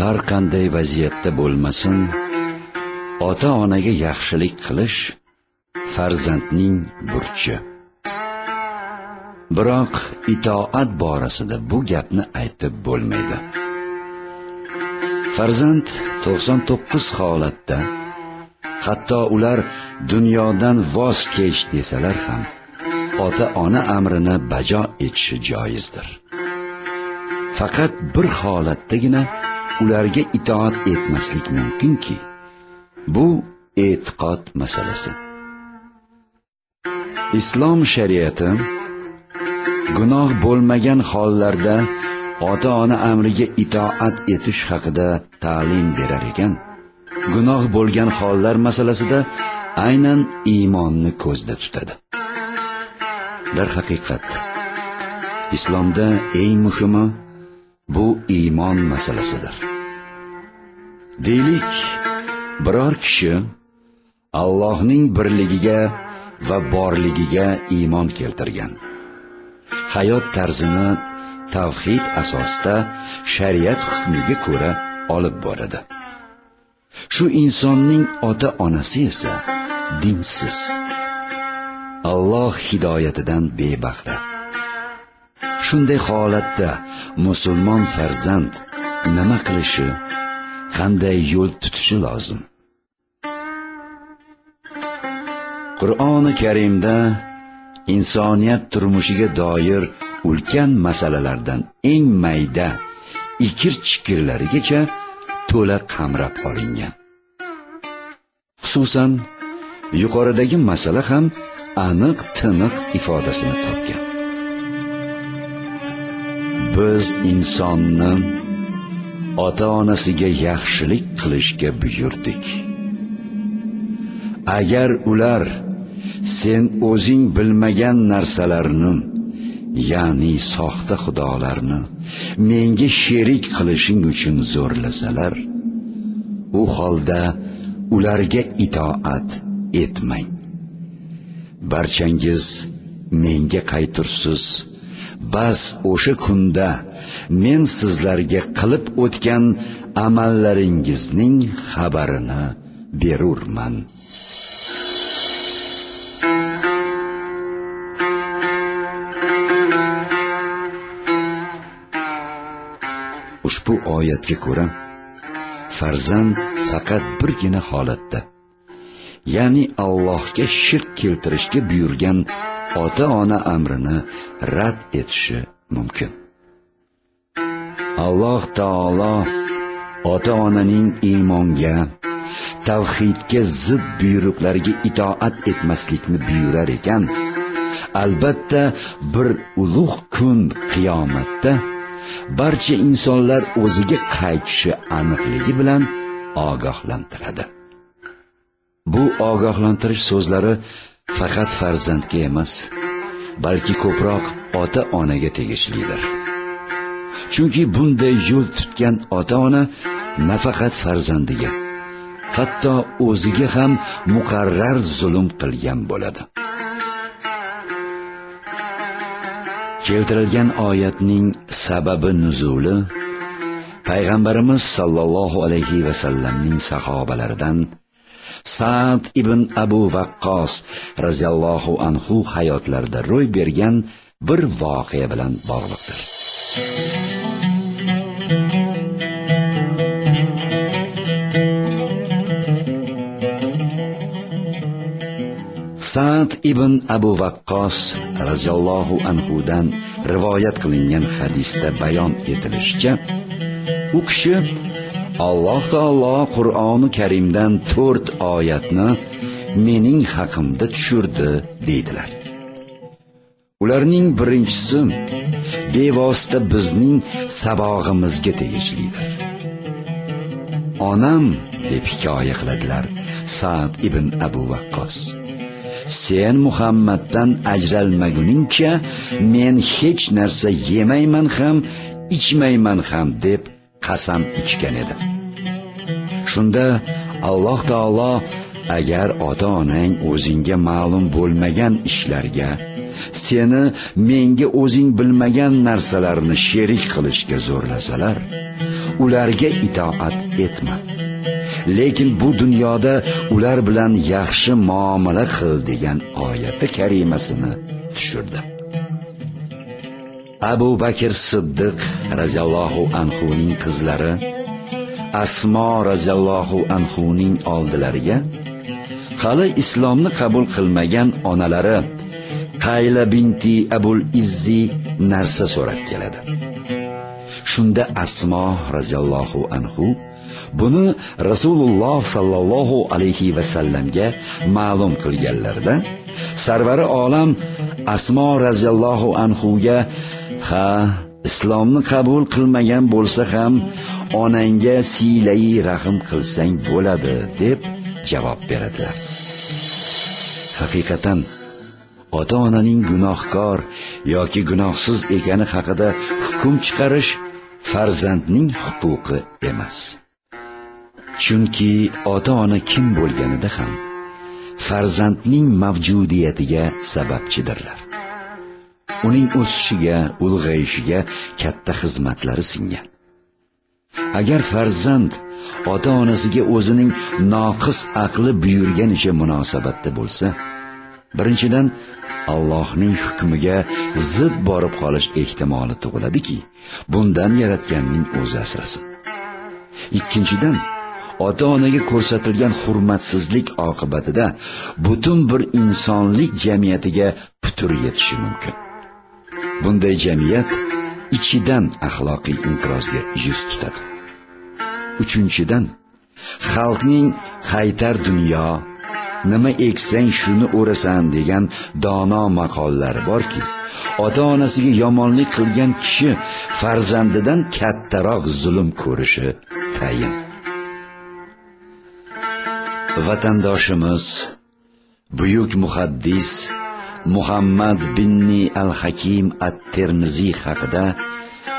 har qanday vaziyatda bo'lmasin ota onaga yaxshilik qilish farzandning burchi. Biroq itoat borasida bu gapni aytib bo'lmaydi. Farzand 99 holatda hatto ular dunyodan voz kech desalar ham ota ona amrini bajo etishi joizdir. Faqat bir holatdagina ularga itoat etmaslik mumkinki bu e'tiqod masalasi. Islom shariati gunoh bo'lmagan hollarda ota ona amriga itoat etish haqida ta'lim berar ekan. Gunoh bo'lgan hollar masalasida aynan iymonni ko'zda tutadi. Darhaqiqat islomda eng muhimi bu iymon masalasidir. Deylik biror kishi allohning birligiga va borligiga iymon keltirgan. Hayot tarzini tavhid asosida shariat hukmiga ko'ra olib boradi. Shu insonning ota onasi esa dinsiz. Alloh hidoyatidan bebahra shunday holatda musulmon farzand nima qilishi qanday yo'l tutishi lozim? Qur'oni karimda insoniyat turmushiga doir ulkan masalalardan eng mayda ikir chikirlarigacha to'la qamrab olingan. Xususan yuqoridagi masala ham aniq tiniq ifodasini topgan. Biz insonni ota onasiga yaxshilik qilishga buyurdik. Agar ular sen o'zing bilmagan narsalarni ya'ni soxta xudolarni menga sherik qilishing uchun zo'rlasalar u holda ularga itoat etmang. Barchangiz menga qaytursiz. Bas o'sha kunda men sizlarga qilib o'tgan amallaringizning xabarini berurman. Ushbu oyatga ko'ra farzand faqat birgina holatda ya'ni allohga shirk keltirishga buyurgan ota ona amrini rad etishi mumkin. Alloh taolo ota onaning iymonga tavhidga zid buyruqlarga itoat etmaslikni buyurar ekan. Albatta bir ulug' kun qiyomatda barcha insonlar o'ziga qaytishi aniqligi bilan ogohlantiradi. Bu ogohlantirish so'zlari faqat farzandga emas balki ko'proq ota onaga tegishlidir. Chunki bunday yo'l tutgan ota ona nafaqat farzandiga hatto o'ziga ham muqarrar zulm qilgan bo'ladi. Keltirilgan oyatning sababi nuzuli payg'ambarimiz sollallohu alayhi vasallamning sahobalaridan Sa'd ibn Abu Waqqos radhiyallohu anhu hayotlarida ro'y bergan bir voqea bilan bog'liqdir. Sa'd ibn Abu Waqqos radhiyallohu anhu dan rivoyat qilingan hadisda bayon etilishicha, u kishi alloh taolo qur'oni karimdan to'rt oyatni mening haqimda tushirdi deydilar. Ularning birinchisi bevosita bizning sabog'imizga tegishlidir. Onam deb hikoya qiladilar sad ibn abu vaqqos. Sen muhammaddan ajralmaguningcha men hech narsa yemayman ham ichmayman ham deb qasam ichgan edi. Shunda alloh taolo agar ota onang o'zingga ma'lum bo'lmagan ishlarga seni menga o'zing bilmagan narsalarni sherik qilishga zo'rlasalar ularga itoat etma. Lekin bu dunyoda ular bilan yaxshi muomala qil degan oyati karimasini tushirdi. Abu bakr siddiq roziyallohu anhuning qizlari asmo roziyallohu anhuning oldilariga hali islomni qabul qilmagan onalari qayla binti abul izzi narsa so'rab keladi. Shunda asmo roziyallohu anhu buni rasululloh sollallohu alayhi vasallamga ma'lum qilganlarida sarvari olam asmo roziyallohu anhuga ha islomni qabul qilmagan bo'lsa ham onangga siylayi rahm qilsang bo'ladi deb javob beradilar. Haqiqatan ota onaning gunohkor yoki gunohsiz ekani haqida hukm chiqarish farzandning huquqi emas. Chunki ota ona kim bo'lganida ham farzandning mavjudiyatiga sababchidirlar. Uning o'sishiga ulg'ayishiga katta xizmatlari singan. Agar farzand ota onasiga o'zining noqis aqli buyurganicha munosabatda bo'lsa birinchidan allohning hukmiga zid borib qolish ehtimoli tug'iladiki bundan yaratganning o'zi asrasin. Ikkinchidan ota onaga ko'rsatilgan hurmatsizlik oqibatida butun bir insonlik jamiyatiga putur yetishi mumkin. Bunday jamiyat ichidan axloqiy inqirozga yuz tutadi. Uchinchidan xalqning haytar dunyo nima eksang shuni o'rasan degan dono maqollari borki ota onasiga yomonlik qilgan kishi farzandidan kattaroq zulm ko'rishi tayin. Vatandoshimiz buyuk muhaddis muhammad binni al hakim at termiziy haqida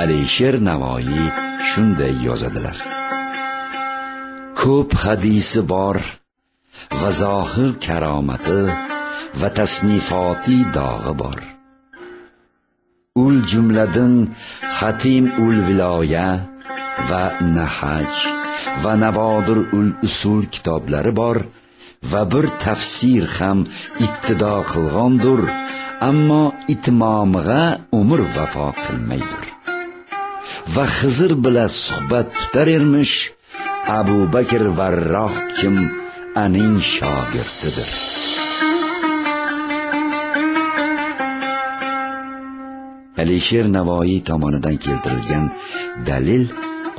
alisher navoiy shunday yozadilar. Ko'p hadisi bor va zohir karomati va tasnifoti dog'i bor. Ul jumladan hatim ul viloya va nahaj va navodir ul usul kitoblari bor va bir tafsir ham ibtido qilgandir ammo itmomig'a umr vafo qilmaydir. Va xizr bilan suhbat tutar ermish abu bakr varroh kim aning shogirdidir. Alisher navoiy tomonidan keltirilgan dalil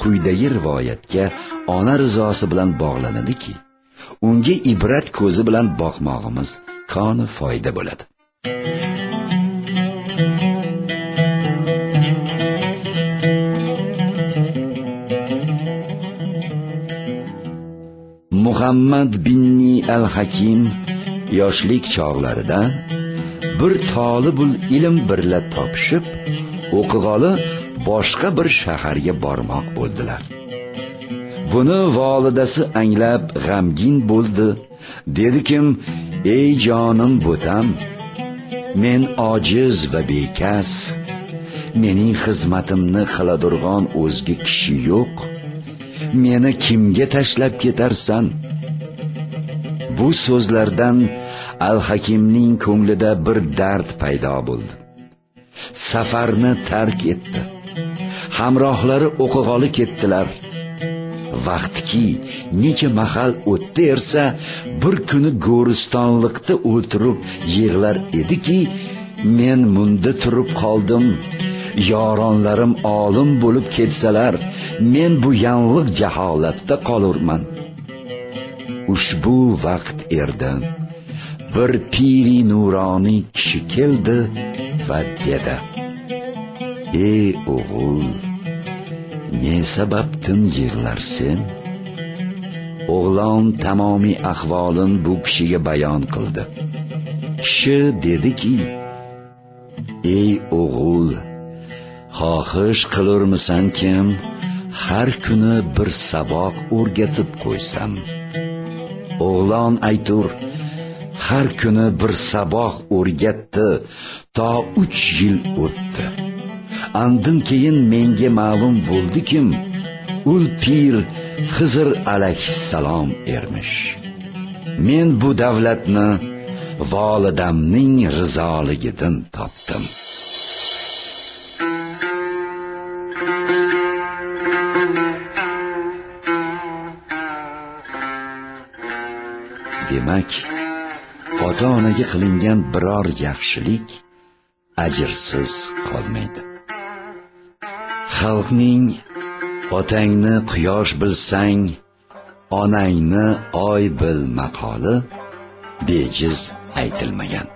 quyidagi rivoyatga ona rizosi bilan bog'lanadiki unga ibrat ko'zi bilan boqmog'imiz koni foyda bo'ladi. Muhammad binni al hakim yoshlik chog'larida bir tolibul ilm birla topishib o'qig'oli boshqa bir shaharga bormoq bo'ldilar. Buni volidasi anglab g'amgin bo'ldi. Dedikim ey jonim bo'tam men ojiz va bekas. Mening xizmatimni qiladirg'on o'zga kishi yo'q. Meni kimga tashlab ketarsan? Bu so'zlardan al hakimning ko'nglida bir dard paydo bo'ldi. Safarni tark etdi. Hamrohlari o'qig'oli ketdilar. Vaqtki necha mahal o'tdi ersa bir kuni go'ristonliqda o'tirib yig'lar ediki men munda turib qoldim. Yoronlarim olim bo'lib ketsalar men bu yangliq jaholatda qolurman. Ushbu vaqt erdi. Bir piri nuroniy kishi keldi va dedi ey o'g'il ne sababdan yig'larsen? O'g'lon tamomiy ahvolin bu kishiga bayon qildi. Kishi dediki ey o'g'ul xohish qilurmisankim har kuni bir saboq o'rgatib qo'ysam. O'g'lon aytur har kuni bir saboq o'rgatdi to uch yil o'tdi. Andin keyin menga ma'lum bo'ldikim ul pir xizr alayhissalom ermish. Men bu davlatni volidamning rizoligidan topdim. Demak ota onaga qilingan biror yaxshilik ajrsiz qolmaydi. Xalqning otangni quyosh bilsang onangni oy bil maqoli bejiz aytilmagan.